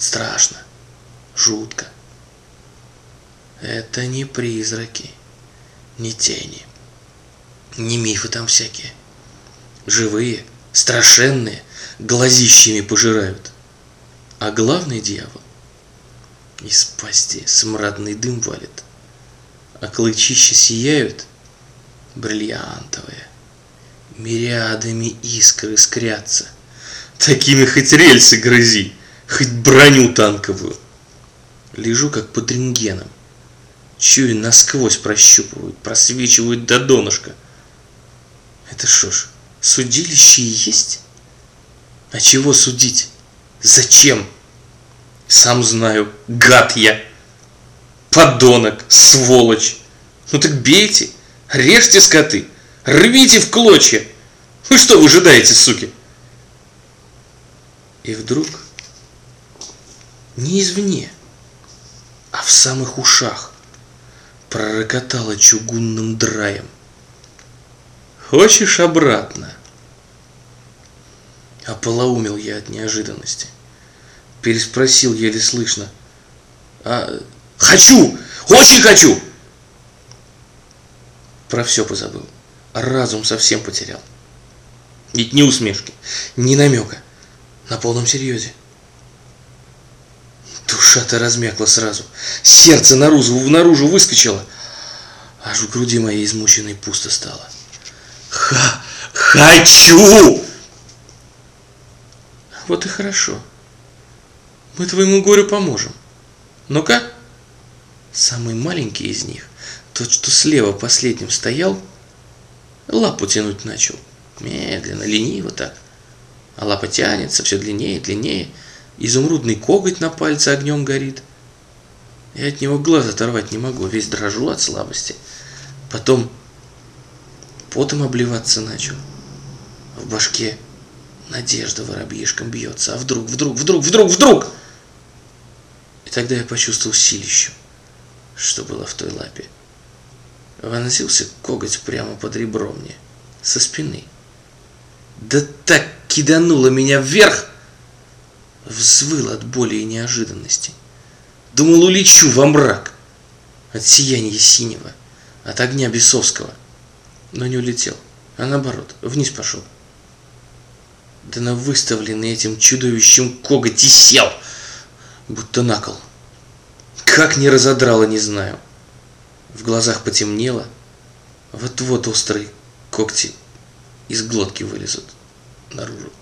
Страшно, жутко. Это не призраки, не тени, не мифы там всякие. Живые, страшенные, глазищами пожирают. А главный дьявол из пасти смрадный дым валит, а клычища сияют бриллиантовые, мириадами искр искрятся. Такими хоть рельсы грызи, хоть броню танковую. Лежу как под рентгеном, чую насквозь прощупывают, просвечивают до донышка. Это что ж, судилище и есть? А чего судить? Зачем? Сам знаю, гад я. Подонок, сволочь. Ну так бейте, режьте скоты, рвите в клочья. Вы что выжидаете, суки? И вдруг, не извне, а в самых ушах, пророкотало чугунным драем. Хочешь обратно? Ополоумел я от неожиданности переспросил еле слышно. А, хочу! Очень хочу! Про все позабыл. Разум совсем потерял. Ведь ни усмешки, ни намека. На полном серьезе. Душа-то размякла сразу. Сердце наружу, наружу выскочило. Аж в груди моей измученной пусто стало. Ха! Хочу! Вот и хорошо. Мы твоему горю поможем. Ну-ка. Самый маленький из них, тот, что слева последним стоял, лапу тянуть начал. Медленно, лениво так. А лапа тянется все длиннее и длиннее. Изумрудный коготь на пальце огнем горит. Я от него глаз оторвать не могу, весь дрожу от слабости. Потом потом обливаться начал. В башке надежда воробьишком бьется. А вдруг, вдруг, вдруг, вдруг, вдруг! И тогда я почувствовал силищу, что было в той лапе. Вонзился коготь прямо под ребро мне, со спины. Да так кидануло меня вверх! Взвыл от боли и неожиданности. Думал, улечу во мрак от сияния синего, от огня бесовского. Но не улетел, а наоборот, вниз пошел. Да на выставленный этим чудовищем коготь и сел — будто на кол. Как не разодрало, не знаю. В глазах потемнело. Вот-вот острые когти из глотки вылезут наружу.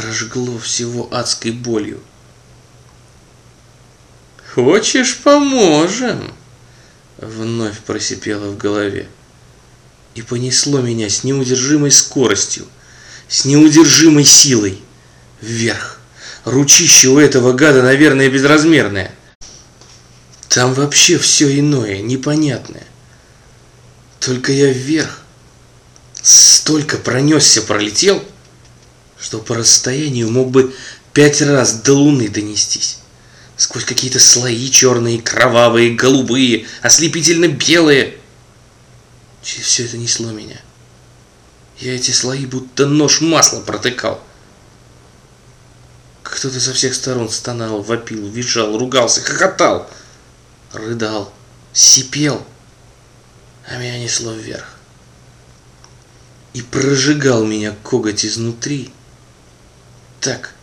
Прожгло всего адской болью. «Хочешь, поможем?» Вновь просипело в голове. И понесло меня с неудержимой скоростью, с неудержимой силой вверх. Ручище у этого гада, наверное, безразмерное. Там вообще все иное, непонятное. Только я вверх столько пронесся, пролетел, что по расстоянию мог бы пять раз до луны донестись. Сквозь какие-то слои черные, кровавые, голубые, ослепительно белые. Через все это несло меня. Я эти слои будто нож масла протыкал. Кто-то со всех сторон стонал, вопил, визжал, ругался, хохотал, рыдал, сипел, а меня несло вверх. И прожигал меня коготь изнутри, так,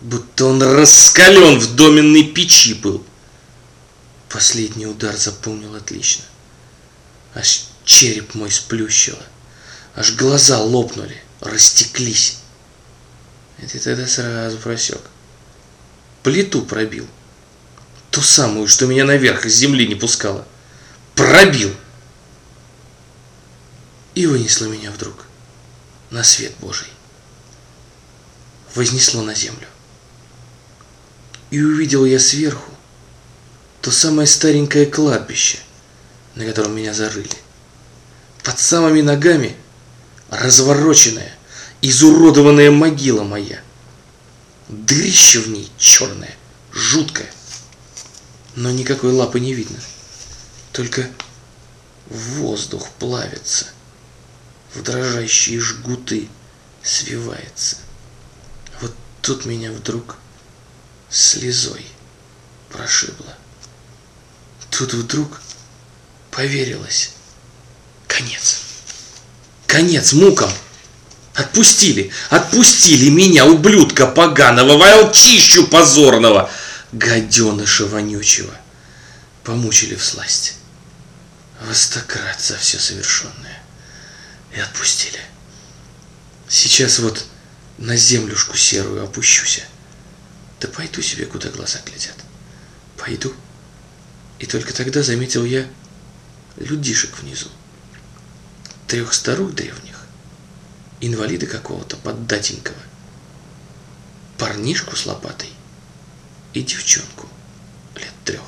будто он раскален в доменной печи был. Последний удар запомнил отлично. Аж череп мой сплющило, аж глаза лопнули, растеклись. Это тогда сразу просек. Плиту пробил. Ту самую, что меня наверх из земли не пускала. Пробил. И вынесло меня вдруг на свет Божий. Вознесло на землю. И увидел я сверху то самое старенькое кладбище, на котором меня зарыли. Под самыми ногами развороченная, изуродованная могила моя. Дырище в ней черное, жуткое. Но никакой лапы не видно. Только воздух плавится, в дрожащие жгуты свивается. Тут меня вдруг слезой прошибло. Тут вдруг поверилось. Конец. Конец мукам. Отпустили, отпустили меня, ублюдка поганого, волчищу позорного, гаденыша вонючего. Помучили в сласть. Востократ за все совершенное. И отпустили. Сейчас вот на землюшку серую опущусь. Да пойду себе, куда глаза глядят. Пойду. И только тогда заметил я людишек внизу. Трех старух древних инвалида какого-то поддатенького, парнишку с лопатой и девчонку лет трех.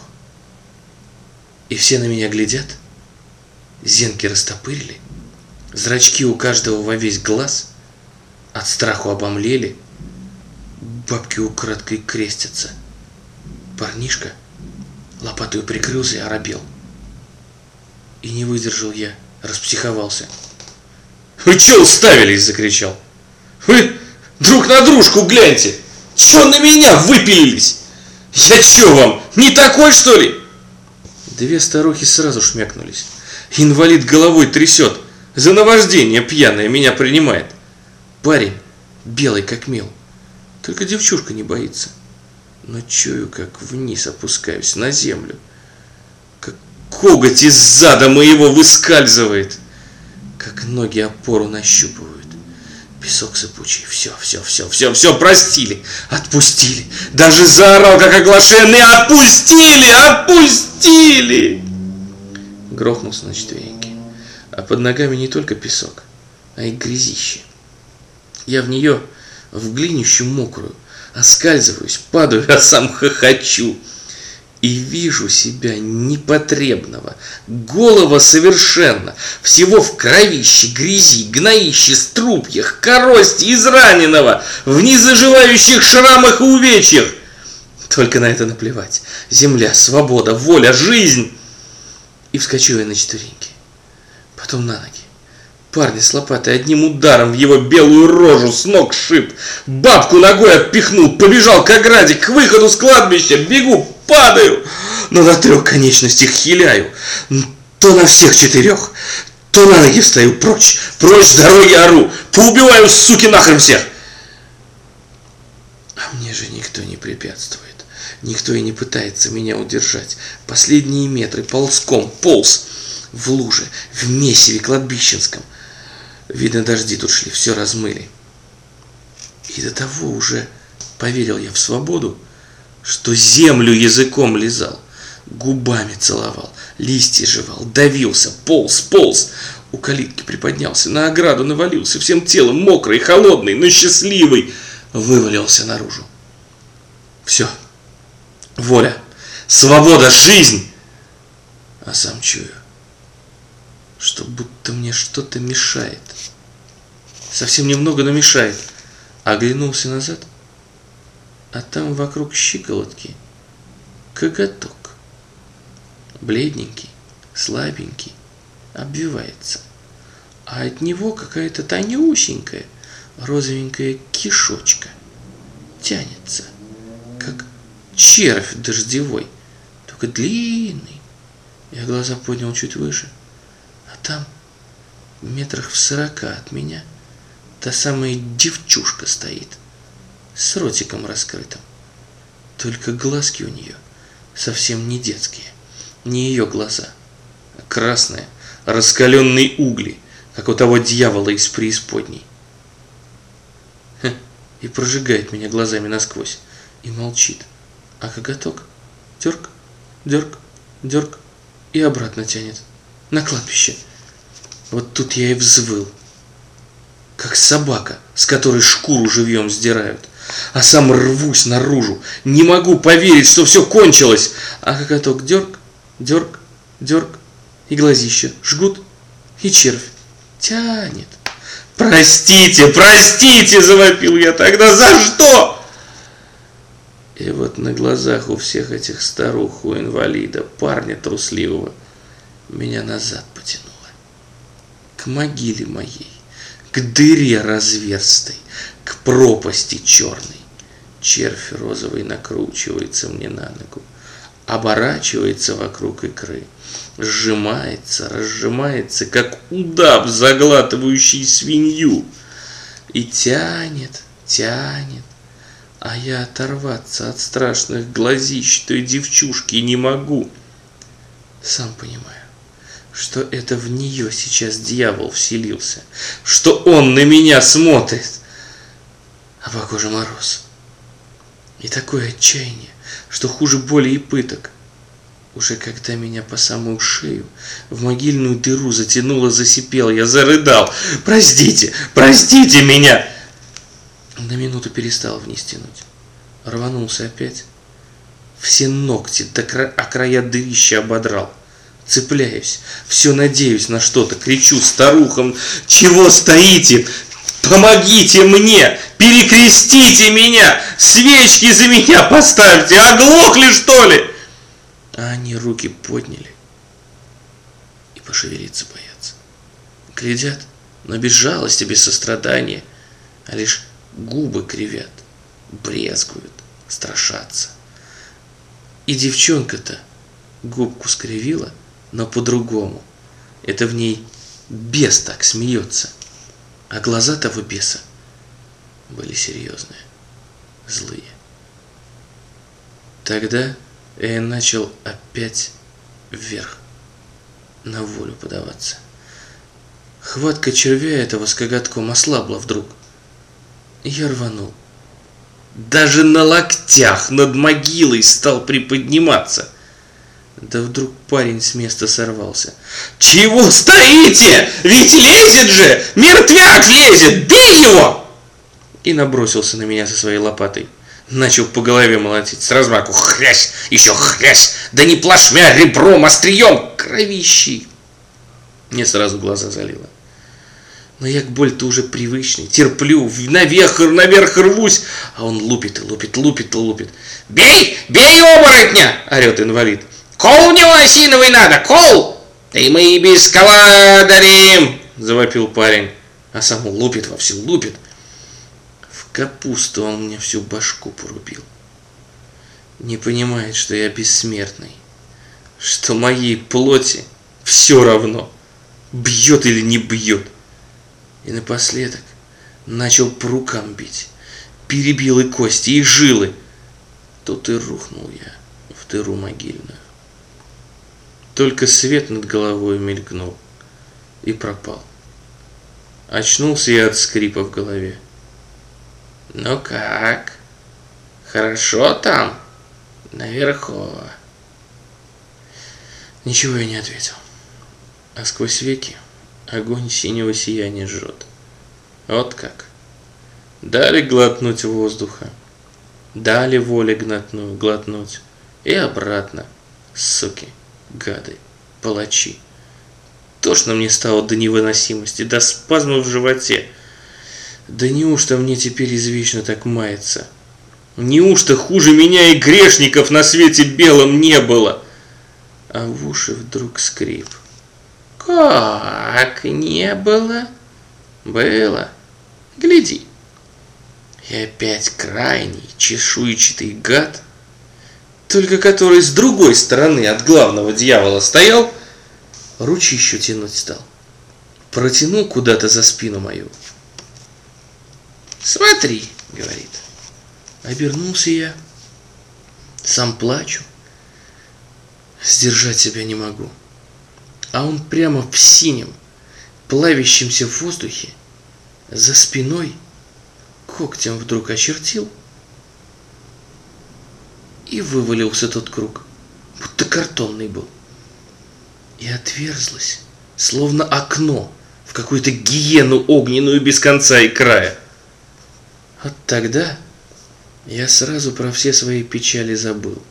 И все на меня глядят, зенки растопырили, зрачки у каждого во весь глаз, от страху обомлели, бабки украдкой крестятся. Парнишка лопатою прикрылся и оробел. И не выдержал я, распсиховался. «Вы чё уставились?» – закричал. «Вы друг на дружку гляньте! Чё на меня выпилились? Я чё вам, не такой, что ли?» Две старухи сразу шмякнулись. Инвалид головой трясет. За наваждение пьяное меня принимает. Парень белый как мел. Только девчушка не боится. Но чую, как вниз опускаюсь на землю. Как коготь из зада моего выскальзывает как ноги опору нащупывают. Песок сыпучий. Все, все, все, все, все, простили, отпустили. Даже заорал, как оглашенный, отпустили, отпустили. Грохнулся на четвереньки. А под ногами не только песок, а и грязище. Я в нее, в глинищу мокрую, оскальзываюсь, падаю, а сам хохочу и вижу себя непотребного, голого совершенно, всего в кровище, грязи, гноище, струпьях, корости, израненного, в незаживающих шрамах и увечьях. Только на это наплевать. Земля, свобода, воля, жизнь. И вскочу я на четвереньки. Потом на ноги. Парня с лопатой одним ударом в его белую рожу с ног шип. Бабку ногой отпихнул, побежал к ограде, к выходу с кладбища. Бегу, падаю, но на трех конечностях хиляю. То на всех четырех, то на ноги встаю прочь, прочь с дороги ору, поубиваю, суки, нахрен всех. А мне же никто не препятствует. Никто и не пытается меня удержать. Последние метры ползком полз в луже, в месиве кладбищенском. Видно, дожди тут шли, все размыли. И до того уже поверил я в свободу, что землю языком лизал, губами целовал, листья жевал, давился, полз, полз, у калитки приподнялся, на ограду навалился, всем телом мокрый, холодный, но счастливый, вывалился наружу. Все, воля, свобода, жизнь, а сам чую, что будто мне что-то мешает. Совсем немного, но мешает. Оглянулся назад – а там вокруг щиколотки коготок. Бледненький, слабенький, обвивается. А от него какая-то тонюсенькая, розовенькая кишочка тянется, как червь дождевой, только длинный. Я глаза поднял чуть выше, а там, метрах в сорока от меня, та самая девчушка стоит – с ротиком раскрытым. Только глазки у нее совсем не детские, не ее глаза, а красные, раскаленные угли, как у того дьявола из преисподней. Ха, и прожигает меня глазами насквозь, и молчит. А коготок дерг, дерг, дерг и обратно тянет на кладбище. Вот тут я и взвыл, как собака, с которой шкуру живьем сдирают а сам рвусь наружу. Не могу поверить, что все кончилось. А коготок дерг, дерг, дерг, и глазища жгут, и червь тянет. «Простите, простите!» – завопил я тогда. «За что?» И вот на глазах у всех этих старух, у инвалида, парня трусливого, меня назад потянуло. К могиле моей, к дыре разверстой, к пропасти черной червь розовый накручивается мне на ногу, оборачивается вокруг икры, сжимается, разжимается, как удав, заглатывающий свинью, и тянет, тянет, а я оторваться от страшных глазищ той девчушки не могу. Сам понимаю, что это в нее сейчас дьявол вселился, что он на меня смотрит, а по коже мороз. И такое отчаяние, что хуже боли и пыток. Уже когда меня по самую шею в могильную дыру затянуло, засипел, я зарыдал. «Простите! Простите меня!» На минуту перестал вниз тянуть. Рванулся опять. Все ногти до кра... о края дырища ободрал. Цепляюсь, все надеюсь на что-то, кричу старухам, «Чего стоите? Помогите мне! Перекрестите меня! Свечки за меня поставьте! Оглохли, что ли?» А они руки подняли и пошевелиться боятся. Глядят, но без жалости, без сострадания, а лишь губы кривят, брезгуют, страшатся. И девчонка-то губку скривила, но по-другому. Это в ней бес так смеется. А глаза того беса были серьезные, злые. Тогда я начал опять вверх, на волю подаваться. Хватка червя этого с коготком ослабла вдруг. Я рванул. Даже на локтях над могилой стал приподниматься. Да вдруг парень с места сорвался. «Чего стоите? Ведь лезет же! Мертвяк лезет! Бей его!» И набросился на меня со своей лопатой. Начал по голове молотить, с размаку хрясь, еще хрясь, да не плашмя, ребром, острием, кровищи. Мне сразу глаза залило. Но я к боль-то уже привычный, терплю, наверх, наверх рвусь, а он лупит и лупит, лупит и лупит. «Бей! Бей оборотня!» – орет инвалид. «Кол него осиновый надо, кол! Да и мы и без кола дарим!» – завопил парень. А сам лупит во всю, лупит капусту он мне всю башку порубил. Не понимает, что я бессмертный, что моей плоти все равно, бьет или не бьет. И напоследок начал по рукам бить, перебил и кости, и жилы. Тут и рухнул я в дыру могильную. Только свет над головой мелькнул и пропал. Очнулся я от скрипа в голове. «Ну как? Хорошо там? Наверху?» Ничего я не ответил. А сквозь веки огонь синего сияния жжет. Вот как. Дали глотнуть воздуха. Дали воли глотнуть, глотнуть. И обратно. Суки, гады, палачи. Тошно мне стало до невыносимости, до спазмов в животе. Да неужто мне теперь извечно так мается? Неужто хуже меня и грешников на свете белом не было? А в уши вдруг скрип. Как не было? Было. Гляди. И опять крайний чешуйчатый гад, только который с другой стороны от главного дьявола стоял, ручищу тянуть стал. Протянул куда-то за спину мою. Смотри, говорит. Обернулся я. Сам плачу. Сдержать себя не могу. А он прямо в синем, плавящемся в воздухе, за спиной, когтем вдруг очертил и вывалился тот круг, будто картонный был. И отверзлось, словно окно в какую-то гиену огненную без конца и края. Вот тогда я сразу про все свои печали забыл.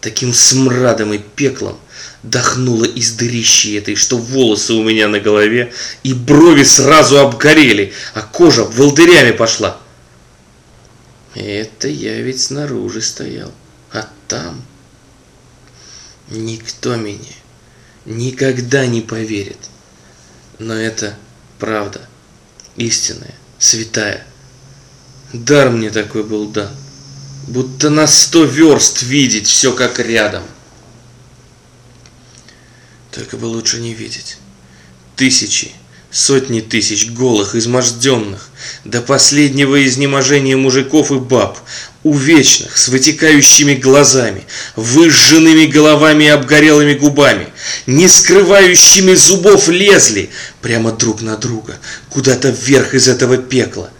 Таким смрадом и пеклом дохнуло из дырищи этой, что волосы у меня на голове, и брови сразу обгорели, а кожа волдырями пошла. Это я ведь снаружи стоял, там никто меня никогда не поверит. Но это правда, истинная, святая. Дар мне такой был дан. будто на сто верст видеть все как рядом. Только бы лучше не видеть. Тысячи, сотни тысяч голых, изможденных, до последнего изнеможения мужиков и баб, увечных, с вытекающими глазами, выжженными головами и обгорелыми губами, не скрывающими зубов лезли прямо друг на друга, куда-то вверх из этого пекла.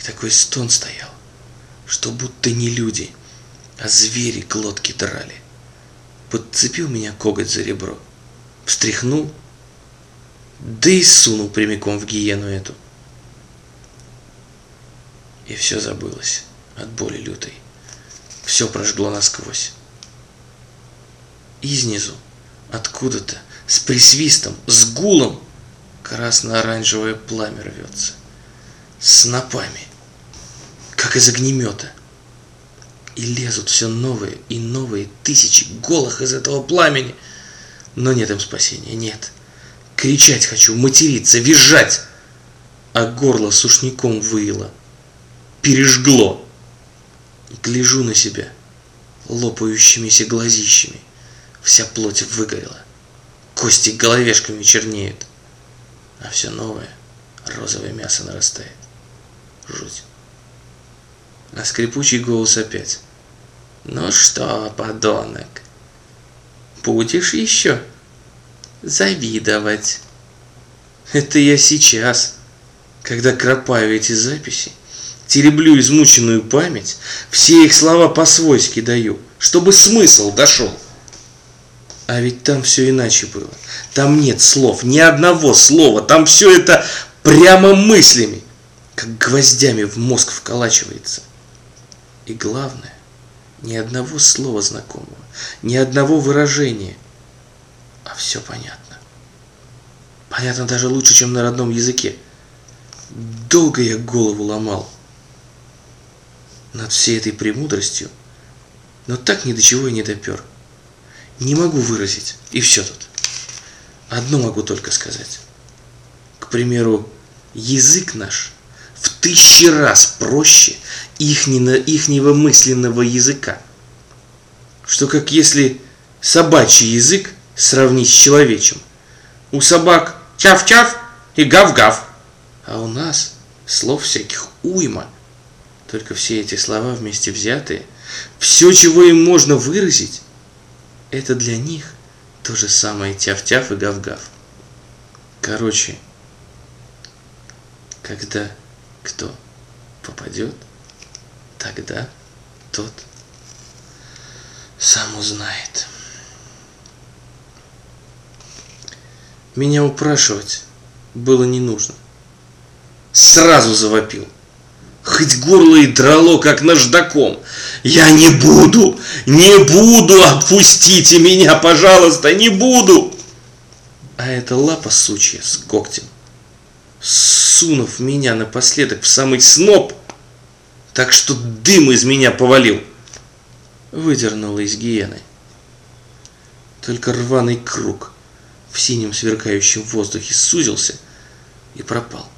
И такой стон стоял, что будто не люди, а звери глотки драли. Подцепил меня коготь за ребро, встряхнул, да и сунул прямиком в гиену эту. И все забылось от боли лютой. Все прожгло насквозь. Изнизу, откуда-то, с присвистом, с гулом, красно-оранжевое пламя рвется. Снопами, как из огнемета. И лезут все новые и новые тысячи голых из этого пламени. Но нет им спасения, нет. Кричать хочу, материться, визжать. А горло сушняком выило. Пережгло. Гляжу на себя лопающимися глазищами. Вся плоть выгорела. Кости головешками чернеют. А все новое, розовое мясо нарастает. Жуть. А скрипучий голос опять. Ну что, подонок, будешь еще завидовать? Это я сейчас, когда кропаю эти записи, тереблю измученную память, все их слова по-свойски даю, чтобы смысл дошел. А ведь там все иначе было. Там нет слов, ни одного слова. Там все это прямо мыслями, как гвоздями в мозг вколачивается. И главное, ни одного слова знакомого, ни одного выражения. А все понятно. Понятно даже лучше, чем на родном языке. Долго я голову ломал над всей этой премудростью, но так ни до чего и не допер. Не могу выразить, и все тут. Одно могу только сказать. К примеру, язык наш в тысячи раз проще ихнего, ихнего мысленного языка. Что как если собачий язык сравнить с человечим. У собак чав-чав и гав-гав, а у нас слов всяких уйма – только все эти слова вместе взятые, все, чего им можно выразить, это для них то же самое тяв-тяв и гав-гав. Короче, когда кто попадет, тогда тот сам узнает. Меня упрашивать было не нужно. Сразу завопил хоть горло и драло, как наждаком. Я не буду, не буду, отпустите меня, пожалуйста, не буду. А эта лапа сучья с когтем, сунув меня напоследок в самый сноп, так что дым из меня повалил, выдернула из гиены. Только рваный круг в синем сверкающем воздухе сузился и пропал,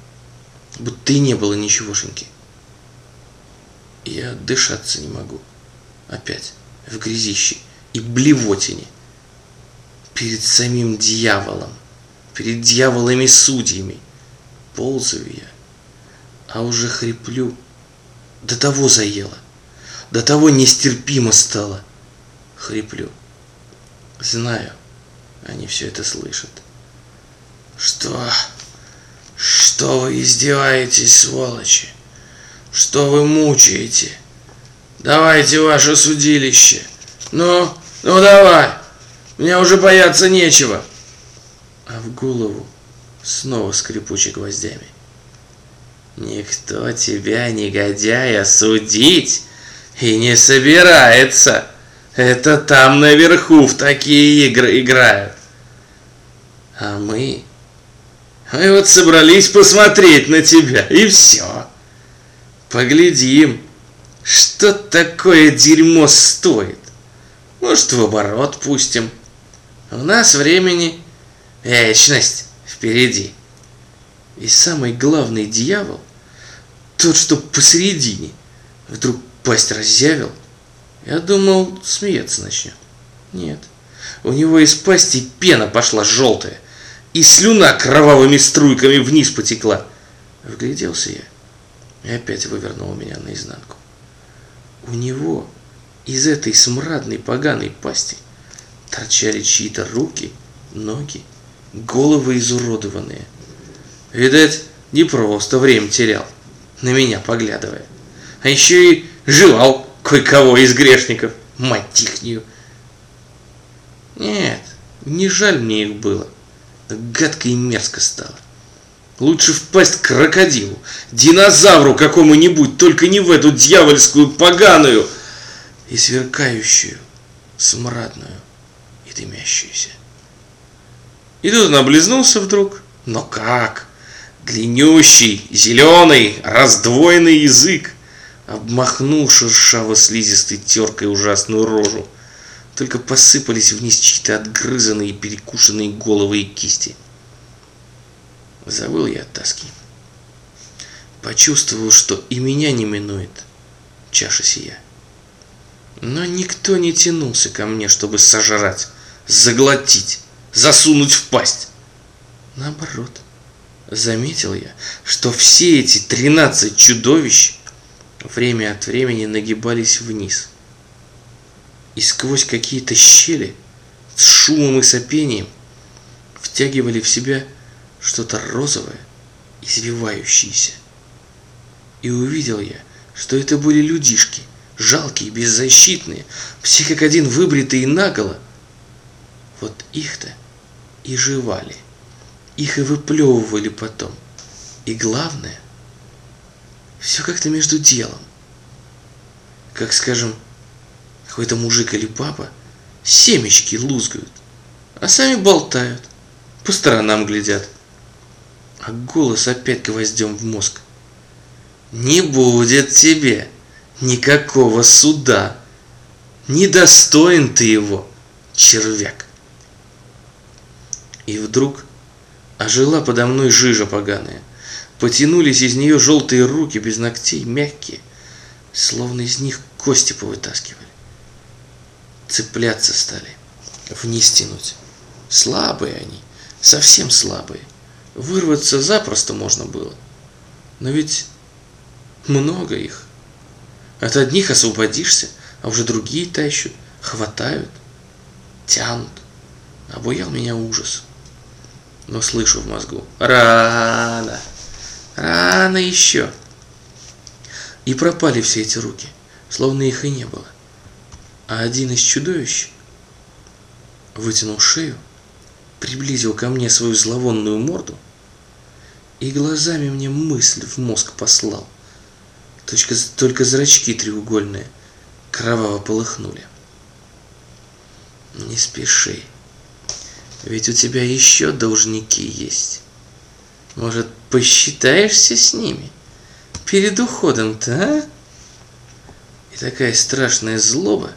будто и не было ничегошеньки. Я дышаться не могу. Опять в грязище и блевотине. Перед самим дьяволом, перед дьяволами-судьями. Ползаю я, а уже хриплю. До того заело, до того нестерпимо стало. Хриплю. Знаю, они все это слышат. Что? Что вы издеваетесь, сволочи? Что вы мучаете? Давайте ваше судилище. Ну, ну давай. Мне уже бояться нечего. А в голову снова скрипучий гвоздями. Никто тебя, негодяя, судить и не собирается. Это там наверху в такие игры играют. А мы... Мы вот собрались посмотреть на тебя, и все. Поглядим, что такое дерьмо стоит. Может, в оборот пустим. У нас времени вечность впереди. И самый главный дьявол, тот, что посередине, вдруг пасть разъявил. Я думал, смеяться начнет. Нет. У него из пасти пена пошла желтая, и слюна кровавыми струйками вниз потекла. Вгляделся я, и опять вывернул меня наизнанку. У него из этой смрадной поганой пасти торчали чьи-то руки, ноги, головы изуродованные. Видать, не просто время терял, на меня поглядывая. А еще и жевал кое-кого из грешников, мать ихнюю. Нет, не жаль мне их было. Гадко и мерзко стало. Лучше впасть к крокодилу, динозавру какому-нибудь, только не в эту дьявольскую поганую и сверкающую, смрадную и дымящуюся. И тут он облизнулся вдруг. Но как? Длиннющий, зеленый, раздвоенный язык обмахнул шершаво-слизистой теркой ужасную рожу – только посыпались вниз чьи-то отгрызанные и перекушенные головы и кисти. Завыл я от тоски. Почувствовал, что и меня не минует чаша сия. Но никто не тянулся ко мне, чтобы сожрать, заглотить, засунуть в пасть. Наоборот, заметил я, что все эти тринадцать чудовищ время от времени нагибались вниз – и сквозь какие-то щели с шумом и сопением втягивали в себя что-то розовое, извивающееся. И увидел я, что это были людишки, жалкие, беззащитные, все как один выбритые наголо. Вот их-то и жевали, их и выплевывали потом. И главное, все как-то между делом. Как, скажем, какой-то мужик или папа семечки лузгают, а сами болтают, по сторонам глядят. А голос опять гвоздем в мозг. Не будет тебе никакого суда. Недостоин ты его, червяк. И вдруг ожила подо мной жижа поганая. Потянулись из нее желтые руки без ногтей, мягкие, словно из них кости повытаскивали цепляться стали, вниз тянуть. Слабые они, совсем слабые. Вырваться запросто можно было. Но ведь много их. От одних освободишься, а уже другие тащут, хватают, тянут. Обуял меня ужас. Но слышу в мозгу. Рано. Рано еще. И пропали все эти руки, словно их и не было а один из чудовищ вытянул шею, приблизил ко мне свою зловонную морду и глазами мне мысль в мозг послал. Только, только зрачки треугольные кроваво полыхнули. Не спеши, ведь у тебя еще должники есть. Может, посчитаешься с ними перед уходом-то, а? И такая страшная злоба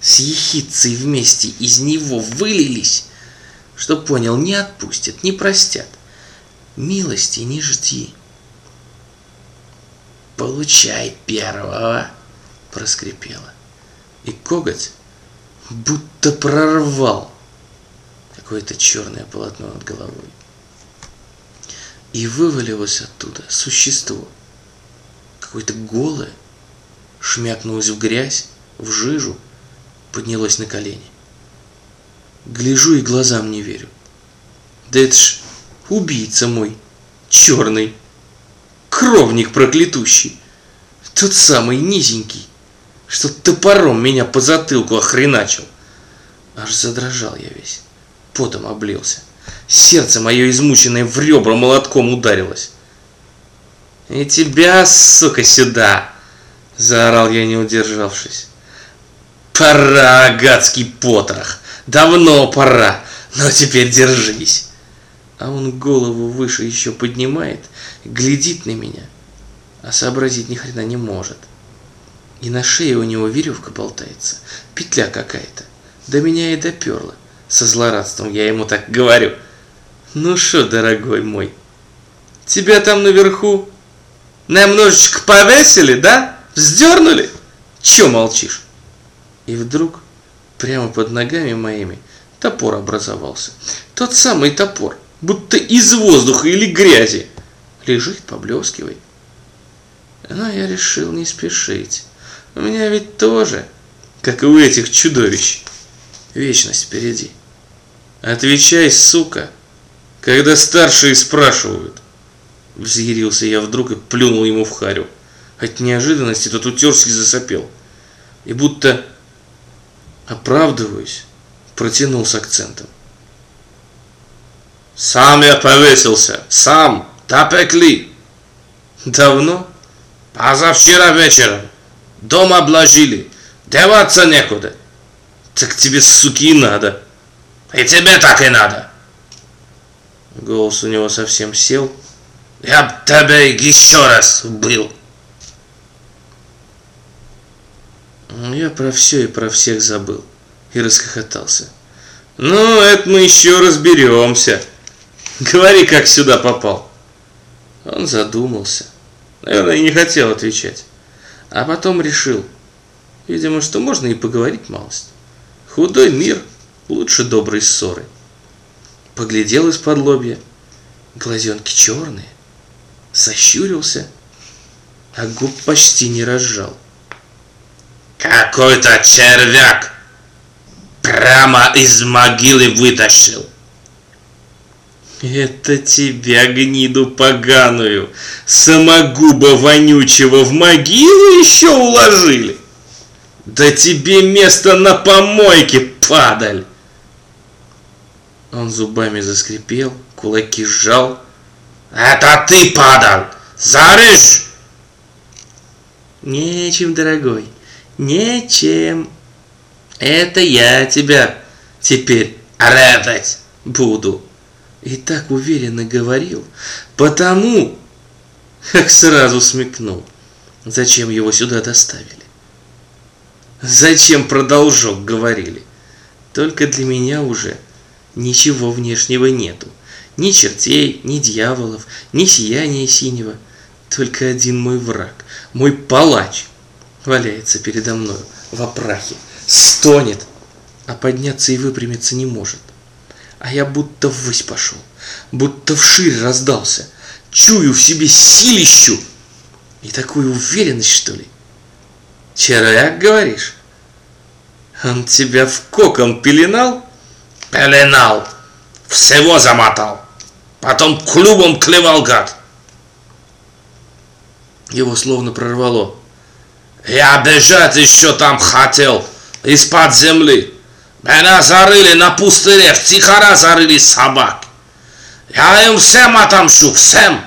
с ехицей вместе из него вылились, что понял, не отпустят, не простят. Милости не жди. Получай первого, проскрипело. И коготь будто прорвал какое-то черное полотно над головой. И вывалилось оттуда существо, какое-то голое, шмякнулось в грязь, в жижу, поднялось на колени. Гляжу и глазам не верю. Да это ж убийца мой, черный, кровник проклятущий, тот самый низенький, что топором меня по затылку охреначил. Аж задрожал я весь, потом облился. Сердце мое измученное в ребра молотком ударилось. «И тебя, сука, сюда!» – заорал я, не удержавшись. Пора, гадский потрох. Давно пора. Но теперь держись. А он голову выше еще поднимает, глядит на меня, а сообразить ни хрена не может. И на шее у него веревка болтается, петля какая-то. До меня и доперла. Со злорадством я ему так говорю. Ну что, дорогой мой, тебя там наверху немножечко повесили, да? Вздернули? Чё молчишь? И вдруг прямо под ногами моими топор образовался. Тот самый топор, будто из воздуха или грязи. Лежит, поблескивает. Но я решил не спешить. У меня ведь тоже, как и у этих чудовищ, вечность впереди. Отвечай, сука, когда старшие спрашивают. Взъярился я вдруг и плюнул ему в харю. От неожиданности тот утерся и засопел. И будто оправдываюсь, протянул с акцентом. Сам я повесился, сам, допекли. Давно? Позавчера вечером. Дом обложили, деваться некуда. Так тебе, суки, надо. И тебе так и надо. Голос у него совсем сел. Я б тебя еще раз убил. Я про все и про всех забыл. И расхохотался. Ну, это мы еще разберемся. Говори, как сюда попал. Он задумался. Наверное, и не хотел отвечать. А потом решил. Видимо, что можно и поговорить малость. Худой мир лучше доброй ссоры. Поглядел из-под лобья. Глазенки черные. Сощурился, а губ почти не разжал. Какой-то червяк прямо из могилы вытащил. Это тебя, гниду поганую, самогуба вонючего, в могилу еще уложили? Да тебе место на помойке, падаль! Он зубами заскрипел, кулаки сжал. Это ты, падаль! Зарыж! Нечем, дорогой, нечем. Это я тебя теперь резать буду. И так уверенно говорил, потому, как сразу смекнул, зачем его сюда доставили. Зачем продолжок говорили? Только для меня уже ничего внешнего нету. Ни чертей, ни дьяволов, ни сияния синего. Только один мой враг, мой палач, валяется передо мною в опрахе, стонет, а подняться и выпрямиться не может а я будто ввысь пошел, будто вширь раздался, чую в себе силищу и такую уверенность, что ли. Червяк, говоришь? Он тебя в кокон пеленал? Пеленал, всего замотал, потом клювом клевал гад. Его словно прорвало. Я бежать еще там хотел, из-под земли. Меня зарыли на пустыре, в тихора зарыли собак. Я им всем отомщу, всем.